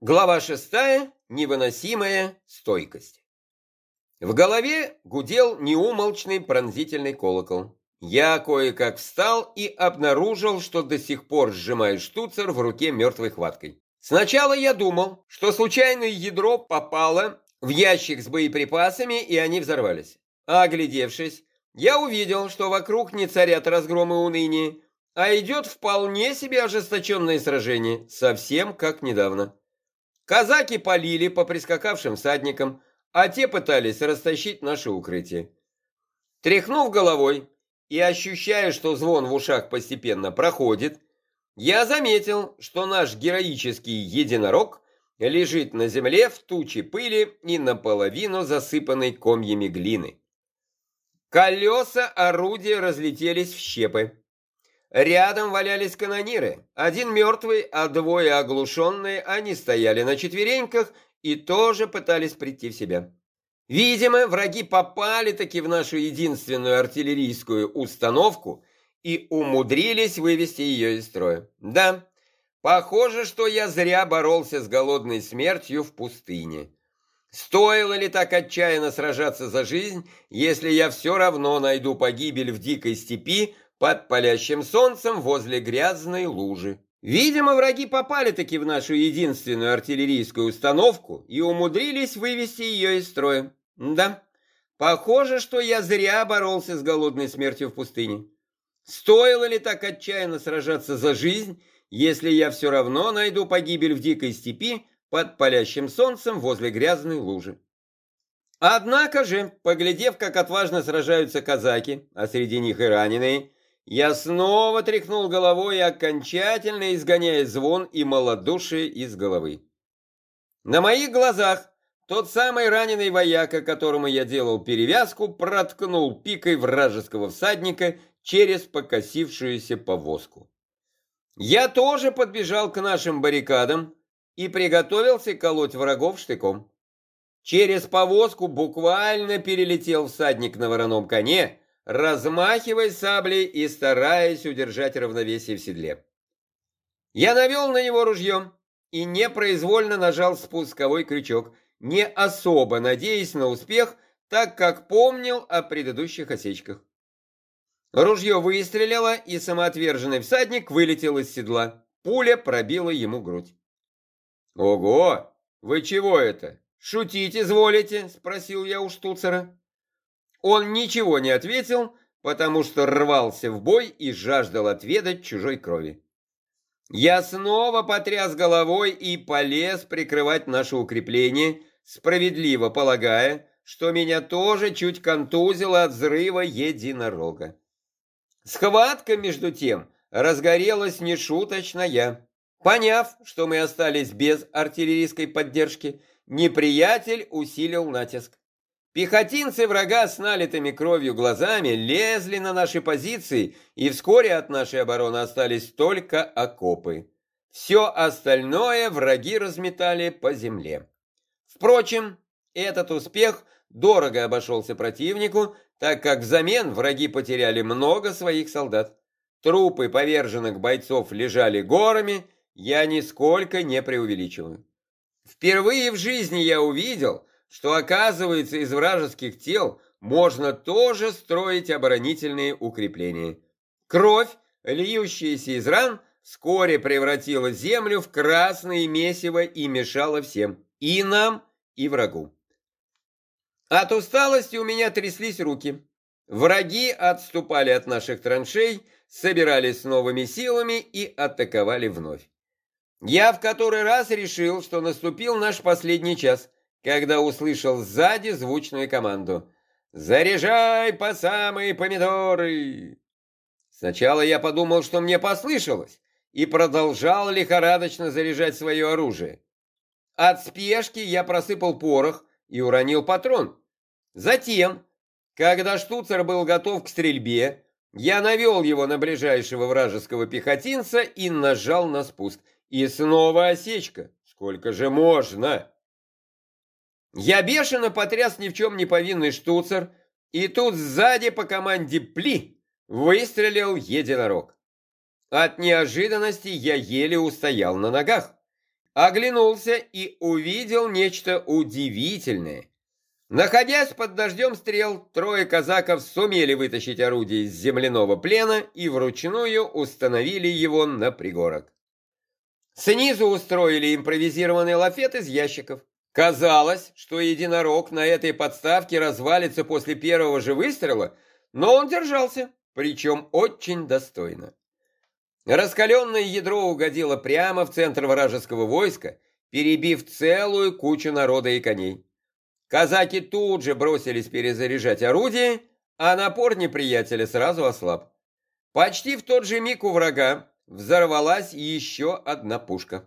Глава шестая. Невыносимая стойкость. В голове гудел неумолчный пронзительный колокол. Я кое-как встал и обнаружил, что до сих пор сжимаю штуцер в руке мертвой хваткой. Сначала я думал, что случайное ядро попало в ящик с боеприпасами, и они взорвались. А оглядевшись, я увидел, что вокруг не царят разгромы уныния, а идет вполне себе ожесточенное сражение, совсем как недавно. Казаки полили по прискакавшим всадникам, а те пытались растащить наше укрытие. Тряхнув головой и ощущая, что звон в ушах постепенно проходит, я заметил, что наш героический единорог лежит на земле в туче пыли и наполовину засыпанной комьями глины. Колеса орудия разлетелись в щепы. Рядом валялись канониры. Один мертвый, а двое оглушенные. Они стояли на четвереньках и тоже пытались прийти в себя. Видимо, враги попали-таки в нашу единственную артиллерийскую установку и умудрились вывести ее из строя. Да, похоже, что я зря боролся с голодной смертью в пустыне. Стоило ли так отчаянно сражаться за жизнь, если я все равно найду погибель в дикой степи, под палящим солнцем возле грязной лужи. Видимо, враги попали-таки в нашу единственную артиллерийскую установку и умудрились вывести ее из строя. Да, похоже, что я зря боролся с голодной смертью в пустыне. Стоило ли так отчаянно сражаться за жизнь, если я все равно найду погибель в дикой степи под палящим солнцем возле грязной лужи? Однако же, поглядев, как отважно сражаются казаки, а среди них и раненые, я снова тряхнул головой, окончательно изгоняя звон и малодушие из головы. На моих глазах тот самый раненый вояка, которому я делал перевязку, проткнул пикой вражеского всадника через покосившуюся повозку. Я тоже подбежал к нашим баррикадам и приготовился колоть врагов штыком. Через повозку буквально перелетел всадник на вороном коне, размахивая саблей и стараясь удержать равновесие в седле. Я навел на него ружьем и непроизвольно нажал спусковой крючок, не особо надеясь на успех, так как помнил о предыдущих осечках. Ружье выстрелило, и самоотверженный всадник вылетел из седла. Пуля пробила ему грудь. «Ого! Вы чего это? Шутить изволите?» — спросил я у штуцера. Он ничего не ответил, потому что рвался в бой и жаждал отведать чужой крови. Я снова потряс головой и полез прикрывать наше укрепление, справедливо полагая, что меня тоже чуть контузило от взрыва единорога. Схватка, между тем, разгорелась нешуточная. Поняв, что мы остались без артиллерийской поддержки, неприятель усилил натиск. Пехотинцы врага с налитыми кровью глазами лезли на наши позиции, и вскоре от нашей обороны остались только окопы. Все остальное враги разметали по земле. Впрочем, этот успех дорого обошелся противнику, так как взамен враги потеряли много своих солдат. Трупы поверженных бойцов лежали горами, я нисколько не преувеличиваю. Впервые в жизни я увидел, что, оказывается, из вражеских тел можно тоже строить оборонительные укрепления. Кровь, льющаяся из ран, вскоре превратила землю в красное месиво и мешала всем, и нам, и врагу. От усталости у меня тряслись руки. Враги отступали от наших траншей, собирались с новыми силами и атаковали вновь. Я в который раз решил, что наступил наш последний час – когда услышал сзади звучную команду. «Заряжай по самые помидоры!» Сначала я подумал, что мне послышалось, и продолжал лихорадочно заряжать свое оружие. От спешки я просыпал порох и уронил патрон. Затем, когда штуцер был готов к стрельбе, я навел его на ближайшего вражеского пехотинца и нажал на спуск. И снова осечка. Сколько же можно? Я бешено потряс ни в чем не повинный штуцер, и тут сзади по команде «Пли» выстрелил единорог. От неожиданности я еле устоял на ногах. Оглянулся и увидел нечто удивительное. Находясь под дождем стрел, трое казаков сумели вытащить орудие из земляного плена и вручную установили его на пригорок. Снизу устроили импровизированный лафет из ящиков. Казалось, что единорог на этой подставке развалится после первого же выстрела, но он держался, причем очень достойно. Раскаленное ядро угодило прямо в центр вражеского войска, перебив целую кучу народа и коней. Казаки тут же бросились перезаряжать орудие, а напор неприятеля сразу ослаб. Почти в тот же миг у врага взорвалась еще одна пушка.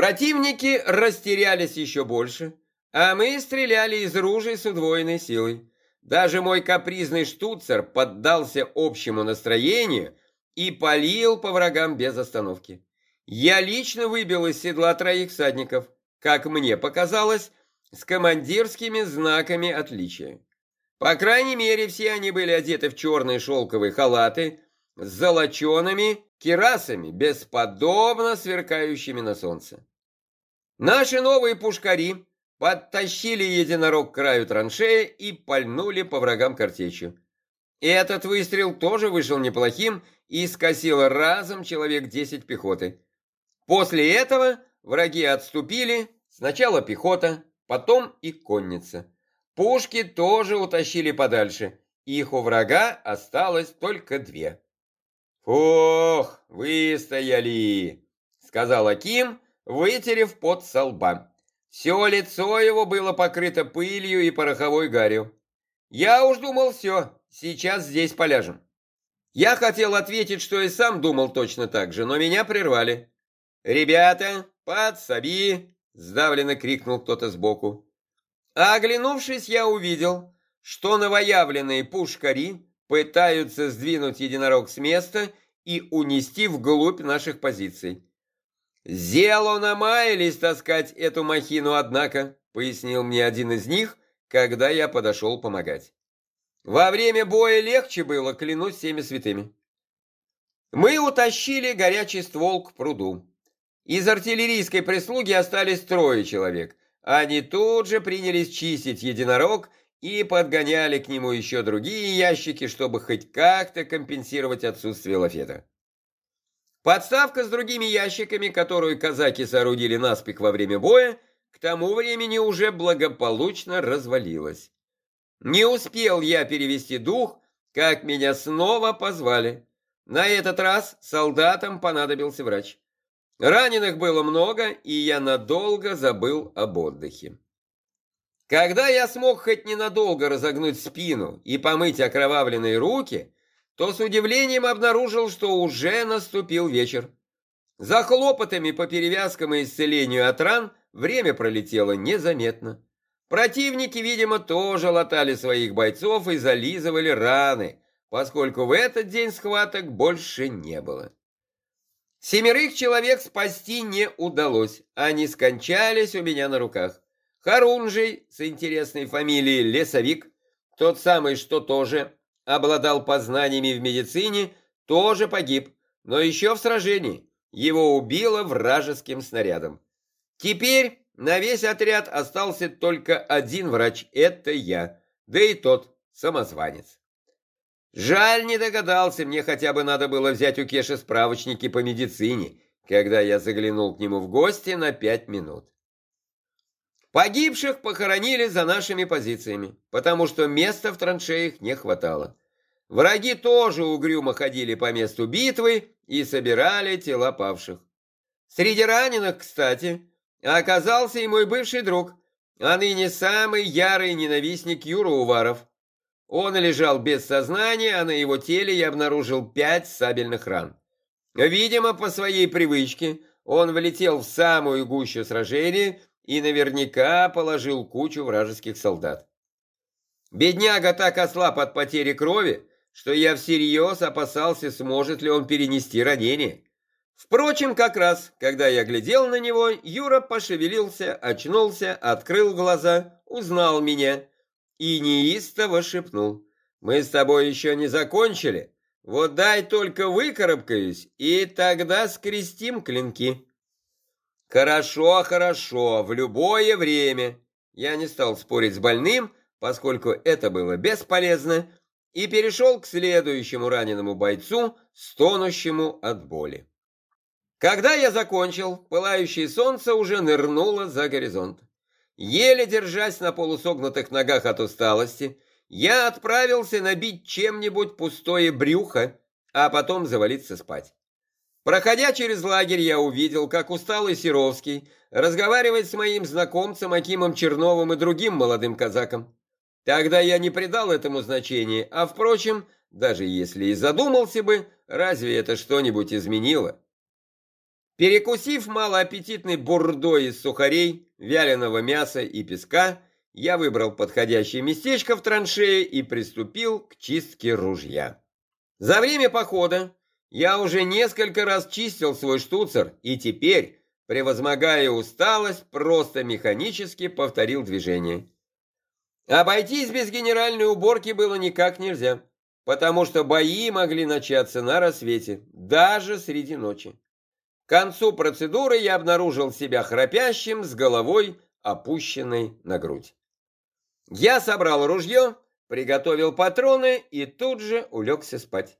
Противники растерялись еще больше, а мы стреляли из ружей с удвоенной силой. Даже мой капризный штуцер поддался общему настроению и полил по врагам без остановки. Я лично выбил из седла троих всадников, как мне показалось, с командирскими знаками отличия. По крайней мере, все они были одеты в черные шелковые халаты с золочеными кирасами, бесподобно сверкающими на солнце. Наши новые пушкари подтащили единорог к краю траншеи и пальнули по врагам картечью. Этот выстрел тоже вышел неплохим и скосил разом человек десять пехоты. После этого враги отступили, сначала пехота, потом и конница. Пушки тоже утащили подальше, их у врага осталось только две. «Ох, выстояли!» — сказал Аким, вытерев пот со лба. Все лицо его было покрыто пылью и пороховой гарью. «Я уж думал, все, сейчас здесь поляжем». Я хотел ответить, что и сам думал точно так же, но меня прервали. «Ребята, подсоби!» — сдавленно крикнул кто-то сбоку. А оглянувшись, я увидел, что новоявленные пушкари пытаются сдвинуть единорог с места и унести вглубь наших позиций. «Зело намаялись таскать эту махину, однако», — пояснил мне один из них, когда я подошел помогать. «Во время боя легче было, клянусь всеми святыми». Мы утащили горячий ствол к пруду. Из артиллерийской прислуги остались трое человек. Они тут же принялись чистить единорог и подгоняли к нему еще другие ящики, чтобы хоть как-то компенсировать отсутствие лафета. Подставка с другими ящиками, которую казаки соорудили наспех во время боя, к тому времени уже благополучно развалилась. Не успел я перевести дух, как меня снова позвали. На этот раз солдатам понадобился врач. Раненых было много, и я надолго забыл об отдыхе. Когда я смог хоть ненадолго разогнуть спину и помыть окровавленные руки, то с удивлением обнаружил, что уже наступил вечер. За хлопотами по перевязкам и исцелению от ран время пролетело незаметно. Противники, видимо, тоже латали своих бойцов и зализывали раны, поскольку в этот день схваток больше не было. Семерых человек спасти не удалось, они скончались у меня на руках. Харунжий с интересной фамилией Лесовик, тот самый, что тоже обладал познаниями в медицине, тоже погиб, но еще в сражении. Его убило вражеским снарядом. Теперь на весь отряд остался только один врач, это я, да и тот самозванец. Жаль, не догадался, мне хотя бы надо было взять у Кеши справочники по медицине, когда я заглянул к нему в гости на пять минут. Погибших похоронили за нашими позициями, потому что места в траншеях не хватало. Враги тоже угрюмо ходили по месту битвы и собирали тела павших. Среди раненых, кстати, оказался и мой бывший друг, а ныне самый ярый ненавистник Юра Уваров. Он лежал без сознания, а на его теле я обнаружил пять сабельных ран. Видимо, по своей привычке он влетел в самую гущу сражения и наверняка положил кучу вражеских солдат. Бедняга так ослаб от потери крови, что я всерьез опасался, сможет ли он перенести ранение. Впрочем, как раз, когда я глядел на него, Юра пошевелился, очнулся, открыл глаза, узнал меня и неистово шепнул. «Мы с тобой еще не закончили. Вот дай только выкарабкаюсь, и тогда скрестим клинки». Хорошо, хорошо, в любое время. Я не стал спорить с больным, поскольку это было бесполезно, и перешел к следующему раненому бойцу, стонущему от боли. Когда я закончил, пылающее солнце уже нырнуло за горизонт. Еле держась на полусогнутых ногах от усталости, я отправился набить чем-нибудь пустое брюхо, а потом завалиться спать. Проходя через лагерь, я увидел, как усталый Серовский разговаривает с моим знакомцем Акимом Черновым и другим молодым казаком. Тогда я не придал этому значения, а, впрочем, даже если и задумался бы, разве это что-нибудь изменило? Перекусив малоаппетитной бурдой из сухарей, вяленого мяса и песка, я выбрал подходящее местечко в траншее и приступил к чистке ружья. За время похода я уже несколько раз чистил свой штуцер и теперь, превозмогая усталость, просто механически повторил движение. Обойтись без генеральной уборки было никак нельзя, потому что бои могли начаться на рассвете, даже среди ночи. К концу процедуры я обнаружил себя храпящим с головой, опущенной на грудь. Я собрал ружье, приготовил патроны и тут же улегся спать.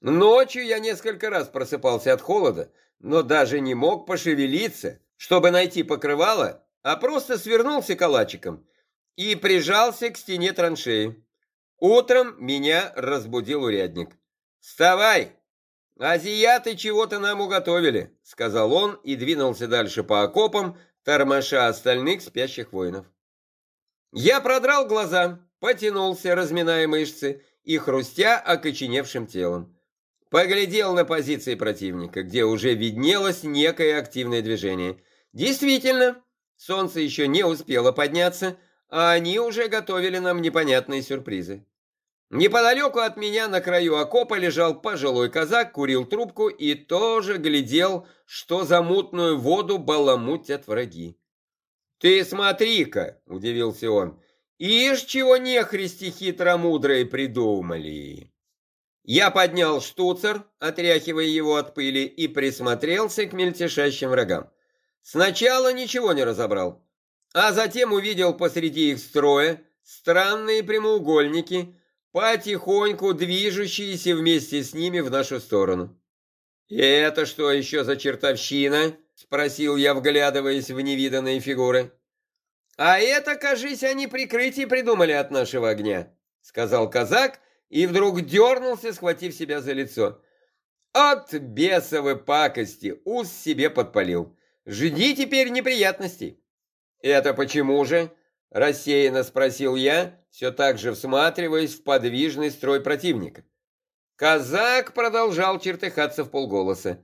Ночью я несколько раз просыпался от холода, но даже не мог пошевелиться, чтобы найти покрывало, а просто свернулся калачиком и прижался к стене траншеи. Утром меня разбудил урядник. «Вставай! Азиаты чего-то нам уготовили», — сказал он и двинулся дальше по окопам, тормоша остальных спящих воинов. Я продрал глаза, потянулся, разминая мышцы и хрустя окоченевшим телом. Поглядел на позиции противника, где уже виднелось некое активное движение. Действительно, солнце еще не успело подняться, а они уже готовили нам непонятные сюрпризы. Неподалеку от меня на краю окопа лежал пожилой казак, курил трубку и тоже глядел, что за мутную воду баламутят враги. «Ты смотри-ка!» — удивился он. «Ишь, чего нехристи хитромудрые придумали!» Я поднял штуцер, отряхивая его от пыли, и присмотрелся к мельтешащим врагам. Сначала ничего не разобрал, а затем увидел посреди их строя странные прямоугольники, потихоньку движущиеся вместе с ними в нашу сторону. «И это что еще за чертовщина?» — спросил я, вглядываясь в невиданные фигуры. «А это, кажись, они прикрытие придумали от нашего огня», — сказал казак и вдруг дернулся, схватив себя за лицо. «От бесовой пакости ус себе подпалил. Жди теперь неприятностей». «Это почему же?» – рассеянно спросил я, все так же всматриваясь в подвижный строй противника. Казак продолжал чертыхаться в полголоса.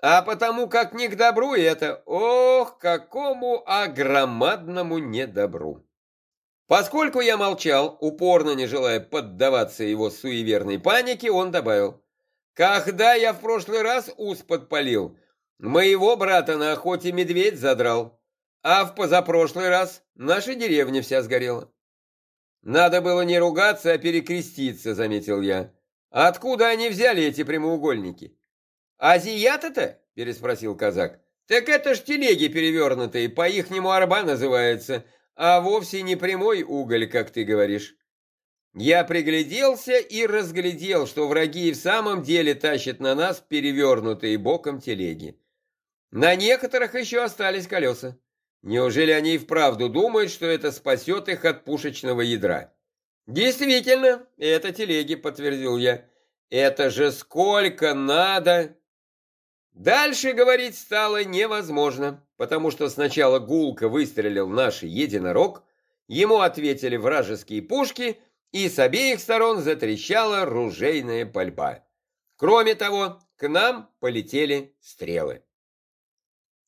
«А потому как не к добру это, ох, какому огромадному недобру!» Поскольку я молчал, упорно не желая поддаваться его суеверной панике, он добавил. «Когда я в прошлый раз ус подпалил, моего брата на охоте медведь задрал. А в позапрошлый раз наша деревня вся сгорела. Надо было не ругаться, а перекреститься, заметил я. Откуда они взяли эти прямоугольники? Азиаты-то? переспросил казак. Так это ж телеги перевернутые, по-ихнему арба называется, а вовсе не прямой уголь, как ты говоришь. Я пригляделся и разглядел, что враги в самом деле тащат на нас перевернутые боком телеги. На некоторых еще остались колеса. Неужели они и вправду думают, что это спасет их от пушечного ядра? Действительно, это телеги, подтвердил я. Это же сколько надо! Дальше говорить стало невозможно, потому что сначала гулко выстрелил наш единорог, ему ответили вражеские пушки, и с обеих сторон затрещала ружейная пальба. Кроме того, к нам полетели стрелы.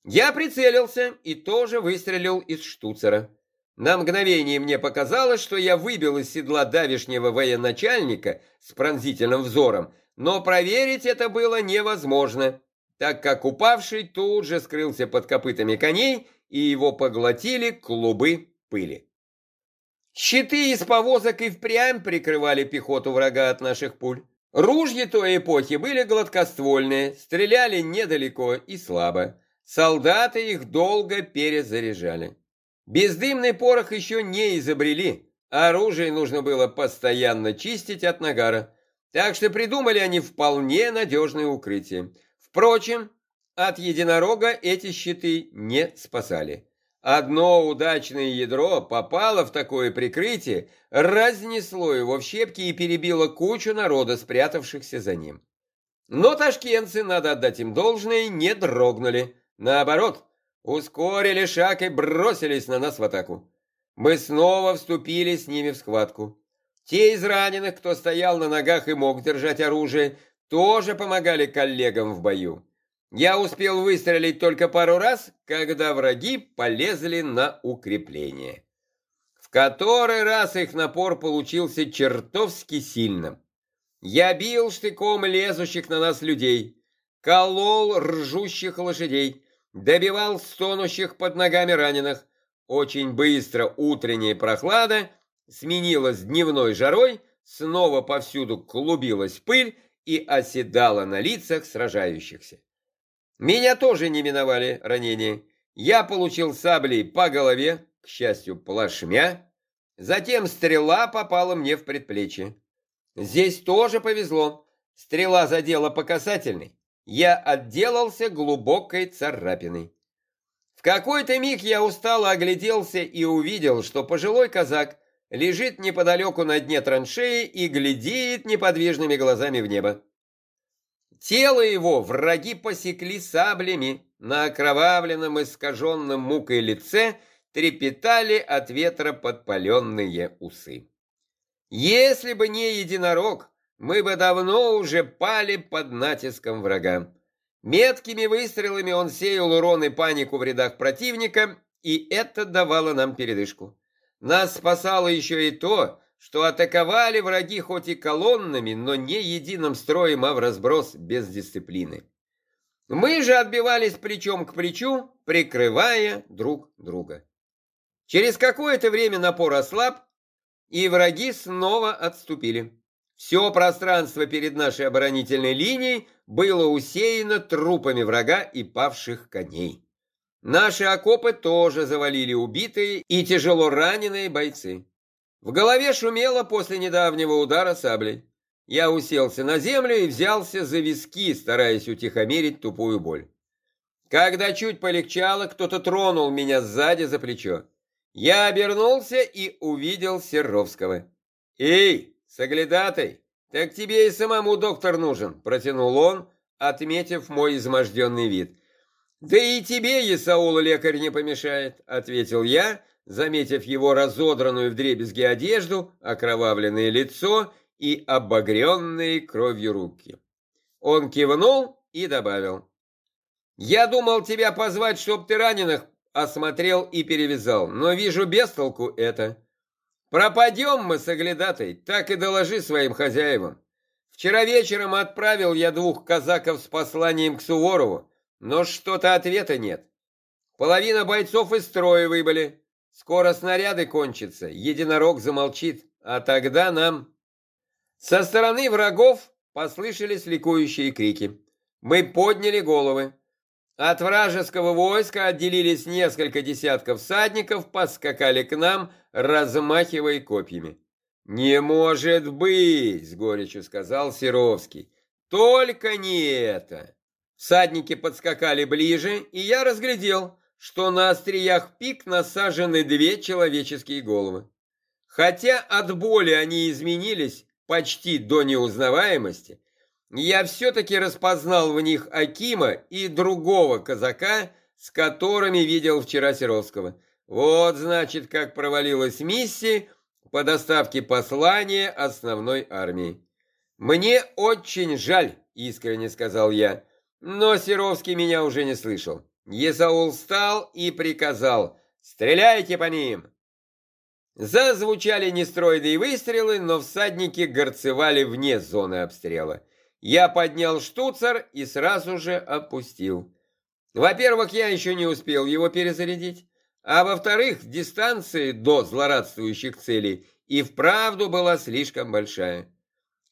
Я прицелился и тоже выстрелил из штуцера. На мгновение мне показалось, что я выбил из седла давишнего военачальника с пронзительным взором, но проверить это было невозможно, так как упавший тут же скрылся под копытами коней, и его поглотили клубы пыли. Щиты из повозок и впрямь прикрывали пехоту врага от наших пуль. Ружья той эпохи были гладкоствольные, стреляли недалеко и слабо. Солдаты их долго перезаряжали. Бездымный порох еще не изобрели, оружие нужно было постоянно чистить от нагара, так что придумали они вполне надежное укрытие. Впрочем, от единорога эти щиты не спасали. Одно удачное ядро попало в такое прикрытие, разнесло его в щепки и перебило кучу народа, спрятавшихся за ним. Но ташкентцы, надо отдать им должное, не дрогнули. Наоборот, ускорили шаг и бросились на нас в атаку. Мы снова вступили с ними в схватку. Те из раненых, кто стоял на ногах и мог держать оружие, тоже помогали коллегам в бою. Я успел выстрелить только пару раз, когда враги полезли на укрепление. В который раз их напор получился чертовски сильным. Я бил штыком лезущих на нас людей, колол ржущих лошадей, добивал стонущих под ногами раненых. Очень быстро утренняя прохлада сменилась дневной жарой, снова повсюду клубилась пыль и оседала на лицах сражающихся. Меня тоже не миновали ранения. Я получил саблей по голове, к счастью, плашмя. Затем стрела попала мне в предплечье. Здесь тоже повезло. Стрела задела по касательной. Я отделался глубокой царапиной. В какой-то миг я устало огляделся и увидел, что пожилой казак лежит неподалеку на дне траншеи и глядит неподвижными глазами в небо. Тело его враги посекли саблями, на окровавленном искаженном мукой лице трепетали от ветра подпаленные усы. Если бы не единорог, мы бы давно уже пали под натиском врага. Меткими выстрелами он сеял урон и панику в рядах противника, и это давало нам передышку. Нас спасало еще и то, что атаковали враги хоть и колоннами, но не единым строем, а в разброс без дисциплины. Мы же отбивались плечом к плечу, прикрывая друг друга. Через какое-то время напор ослаб, и враги снова отступили. Все пространство перед нашей оборонительной линией было усеяно трупами врага и павших коней. Наши окопы тоже завалили убитые и тяжело раненые бойцы. В голове шумело после недавнего удара саблей. Я уселся на землю и взялся за виски, стараясь утихомирить тупую боль. Когда чуть полегчало, кто-то тронул меня сзади за плечо. Я обернулся и увидел Серовского. «Эй, соглядатай, так тебе и самому доктор нужен», — протянул он, отметив мой изможденный вид. «Да и тебе, Исаул, лекарь не помешает», — ответил я, заметив его разодранную вдребезги одежду, окровавленное лицо и обогренные кровью руки. Он кивнул и добавил. «Я думал тебя позвать, чтоб ты раненых осмотрел и перевязал, но вижу без толку это. Пропадем мы с оглядатой, так и доложи своим хозяевам. Вчера вечером отправил я двух казаков с посланием к Суворову, но что-то ответа нет. Половина бойцов из строя выбыли, Скоро снаряды кончатся, единорог замолчит, а тогда нам... Со стороны врагов послышались ликующие крики. Мы подняли головы. От вражеского войска отделились несколько десятков всадников, подскакали к нам, размахивая копьями. «Не может быть!» — с горечью сказал Серовский. «Только не это!» Всадники подскакали ближе, и я разглядел, что на остриях пик насажены две человеческие головы. Хотя от боли они изменились почти до неузнаваемости, я все-таки распознал в них Акима и другого казака, с которыми видел вчера Серовского. Вот, значит, как провалилась миссия по доставке послания основной армии. «Мне очень жаль», — искренне сказал я, но Серовский меня уже не слышал. Есаул встал и приказал «Стреляйте по ним!». Зазвучали нестройные выстрелы, но всадники горцевали вне зоны обстрела. Я поднял штуцер и сразу же опустил. Во-первых, я еще не успел его перезарядить, а во-вторых, дистанция до злорадствующих целей и вправду была слишком большая.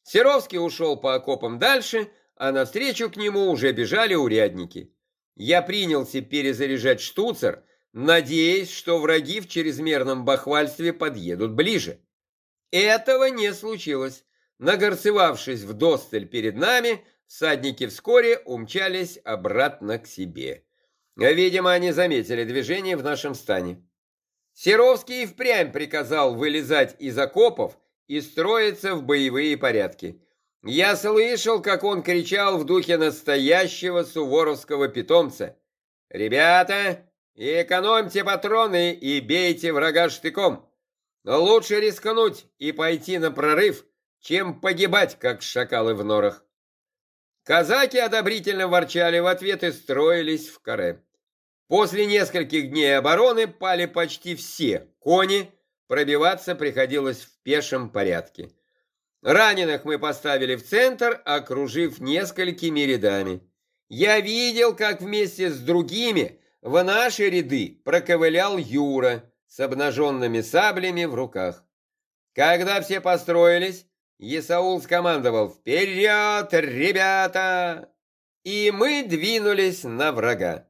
Серовский ушел по окопам дальше, а навстречу к нему уже бежали урядники. я принялся перезаряжать штуцер, надеясь, что враги в чрезмерном бахвальстве подъедут ближе. Этого не случилось. Нагорцевавшись в досталь перед нами, всадники вскоре умчались обратно к себе. Видимо, они заметили движение в нашем стане. Серовский впрямь приказал вылезать из окопов и строиться в боевые порядки. Я слышал, как он кричал в духе настоящего суворовского питомца. «Ребята, экономьте патроны и бейте врага штыком. Лучше рискнуть и пойти на прорыв, чем погибать, как шакалы в норах». Казаки одобрительно ворчали в ответ и строились в каре. После нескольких дней обороны пали почти все кони, пробиваться приходилось в пешем порядке. Раненых мы поставили в центр, окружив несколькими рядами. Я видел, как вместе с другими в наши ряды проковылял Юра с обнаженными саблями в руках. Когда все построились, Исаул скомандовал «Вперед, ребята!» И мы двинулись на врага.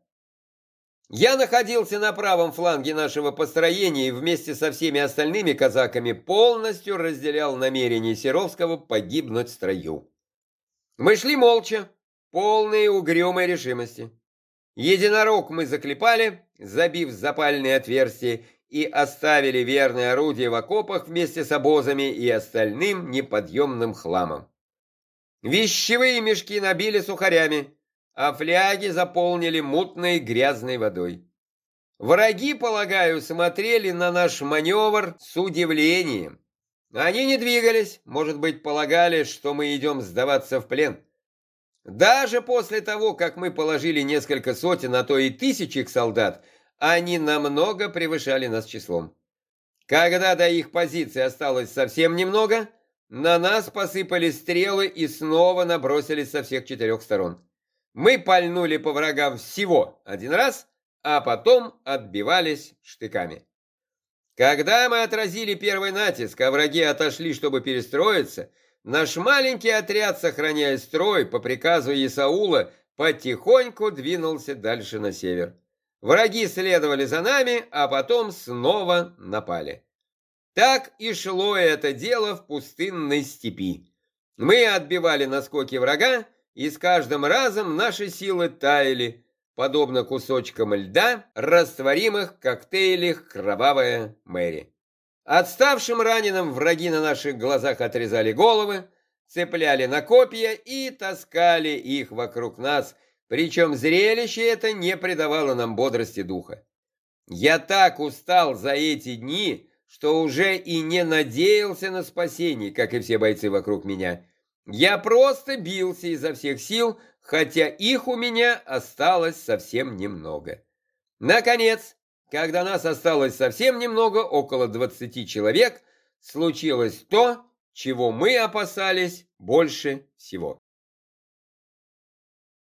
Я находился на правом фланге нашего построения и вместе со всеми остальными казаками полностью разделял намерение Серовского погибнуть в строю. Мы шли молча, полные угрюмой решимости. Единорог мы заклепали, забив запальные отверстия, и оставили верное орудие в окопах вместе с обозами и остальным неподъемным хламом. Вещевые мешки набили сухарями, а фляги заполнили мутной грязной водой. Враги, полагаю, смотрели на наш маневр с удивлением. Они не двигались, может быть, полагали, что мы идем сдаваться в плен. Даже после того, как мы положили несколько сотен, а то и тысячек солдат, они намного превышали нас числом. Когда до их позиции осталось совсем немного, на нас посыпали стрелы и снова набросились со всех четырех сторон. Мы пальнули по врагам всего один раз, а потом отбивались штыками. Когда мы отразили первый натиск, а враги отошли, чтобы перестроиться, наш маленький отряд, сохраняя строй по приказу Исаула, потихоньку двинулся дальше на север. Враги следовали за нами, а потом снова напали. Так и шло это дело в пустынной степи. Мы отбивали наскоки врага, и с каждым разом наши силы таяли, подобно кусочкам льда, растворимых в коктейлях «Кровавая Мэри». Отставшим раненым враги на наших глазах отрезали головы, цепляли на копья и таскали их вокруг нас, причем зрелище это не придавало нам бодрости духа. Я так устал за эти дни, что уже и не надеялся на спасение, как и все бойцы вокруг меня, я просто бился изо всех сил, хотя их у меня осталось совсем немного. Наконец, когда нас осталось совсем немного, около двадцати человек, случилось то, чего мы опасались больше всего.